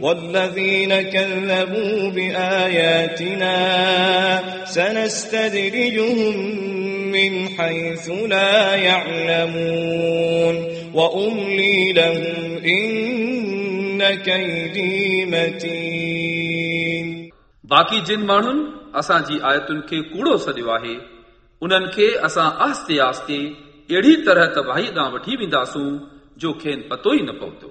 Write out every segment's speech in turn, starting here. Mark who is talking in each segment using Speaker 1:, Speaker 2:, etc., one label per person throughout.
Speaker 1: والذين كذبوا بآياتنا سنستدرجهم من حيث لا يعلمون وأملي لهم إن كيدي متين
Speaker 2: बाक़ी जिन माण्हुनि असांजी आयतुनि खे कूड़ो सॾियो आहे उन्हनि खे असां आस्ते आस्ते अहिड़ी तरह तबाही ॾांहुं वठी वेंदासूं जो खेनि पतो ई न पवंदो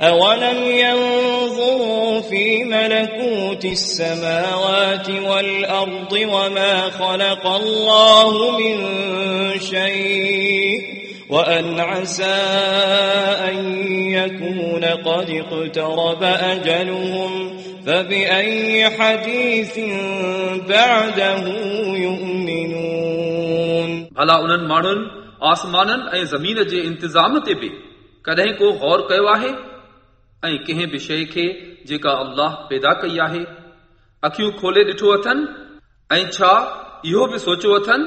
Speaker 1: أولم ينظروا في ملكوت السماوات والأرض وما خلق الله من شيء وأن عسى أن يكون قد اقترب أجلهم فبأي حديث بعده يؤمنون
Speaker 2: भला उन्हनि माण्हुनि आसमाननि ऐं ज़मीन जे इंतज़ाम ते बि कॾहिं को गौर कयो आहे ऐं कंहिं बि शइ खे जेका अल्लाह पैदा कई आहे अखियूं खोले ॾिठो अथनि ऐं छा इहो बि सोचियो अथनि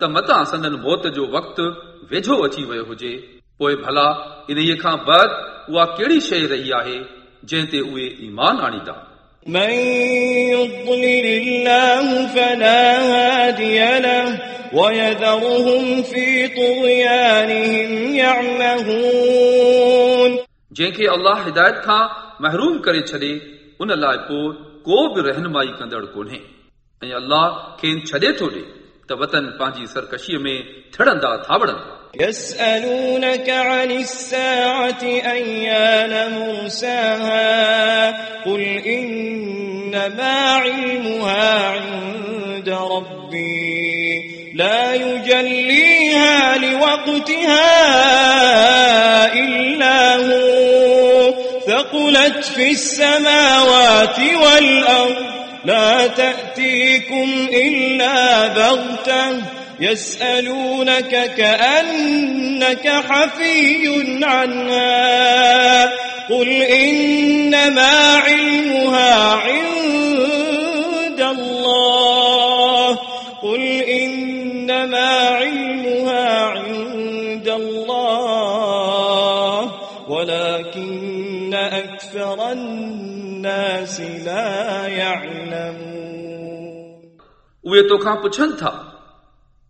Speaker 2: त मतां संदन मौत जो वक़्तु वेझो अची वियो हुजे पोइ भला इन्हीअ खां बाद उहा कहिड़ी शइ रही आहे जंहिं ते उहे ईमान आणींदा
Speaker 1: من يضلل الله فلا هادي له ويذرهم في طغيانهم يعمهون
Speaker 2: जंहिंखे अल्लाह हिदायत खां महरूम करे छॾे उन लाइ पोइ को बि रहनुमाई कंदड़ कोन्हे ऐं अल्लाह खेनि छॾे थो ॾे त वतन पंहिंजी सरकशीअ में थिड़ंदा थावड़नि
Speaker 1: يسألونك عن الساعة أيان مرساها قل إنما علمها عند ربي لا يجليها لوقتها إلا هو ثقلت في السماوات والأرض. لا تأتيكم إلا بغتة. يسألونك كأنك حفي عنها. قل إنما علمها عند أكثر الناس لا يعلمون
Speaker 2: उहे तोखां पुछनि था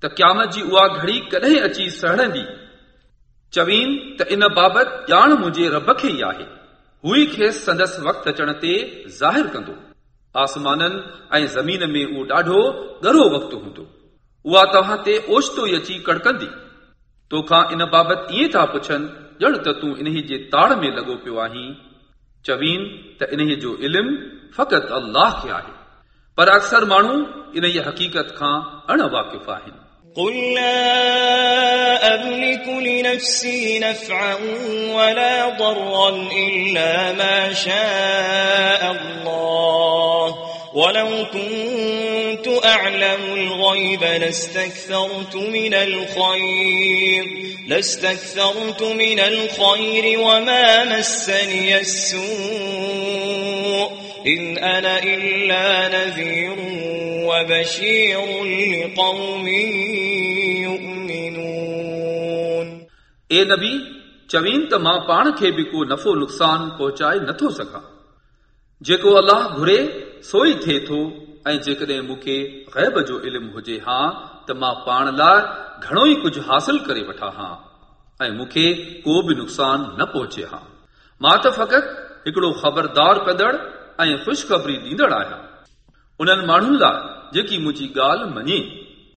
Speaker 2: त क़यामत जी उहा घड़ी कॾहिं अची सहड़ंदी चवीन त इन बाबति ॼाण मुंहिंजे रब खे ई आहे हू ई खेसि संदसि वक़्तु अचण ते ज़ाहिर कंदो आसमाननि ऐं ज़मीन में उहो ॾाढो ॻरो वक़्तु हूंदो उहा तव्हां ते ओचितो ई अची कड़कंदी तोखां इन बाबति ईअं था पुछनि ॼण त तूं इन्ही जे ताड़ में लॻो पियो आहीं चवीन त इन्हीअ जो इल्मु फ़क़ति अल्लाह खे आहे पर अक्सर माण्हू इन हक़ीक़त खां अण वाक़िफ़ आहिनि
Speaker 1: قل لا أملك لنفسي نفعا ولا ضرا إلا ما شاء الله ولو كنت أعلم الغيب لاستكثرت من الخير لاستكثرت من الخير وما مسني السوء إن أنا إلا نذير وبشير لقوم يؤمنون
Speaker 2: ए नबी चवीन त मां पाण खे बि को नफ़ो नुक़सान पहुचाए नथो सघां जेको अलाह घुरे सो ई थिए थो ۽ جيڪڏهن مون کي غيب جو علم هجي ها ته مان پاڻ لاءِ گهڻو ئي ڪجهه حاصل ڪري وٺان ها ۽ مون کي ڪو به نقصان نه پهچي ها. مان ته فقط هڪڙو خبردار ڪندڙ ۽ خوشخبري ڏيندڙ آهيان. انهن ماڻهن لاءِ جيڪي منهنجي ڳالهه مڃي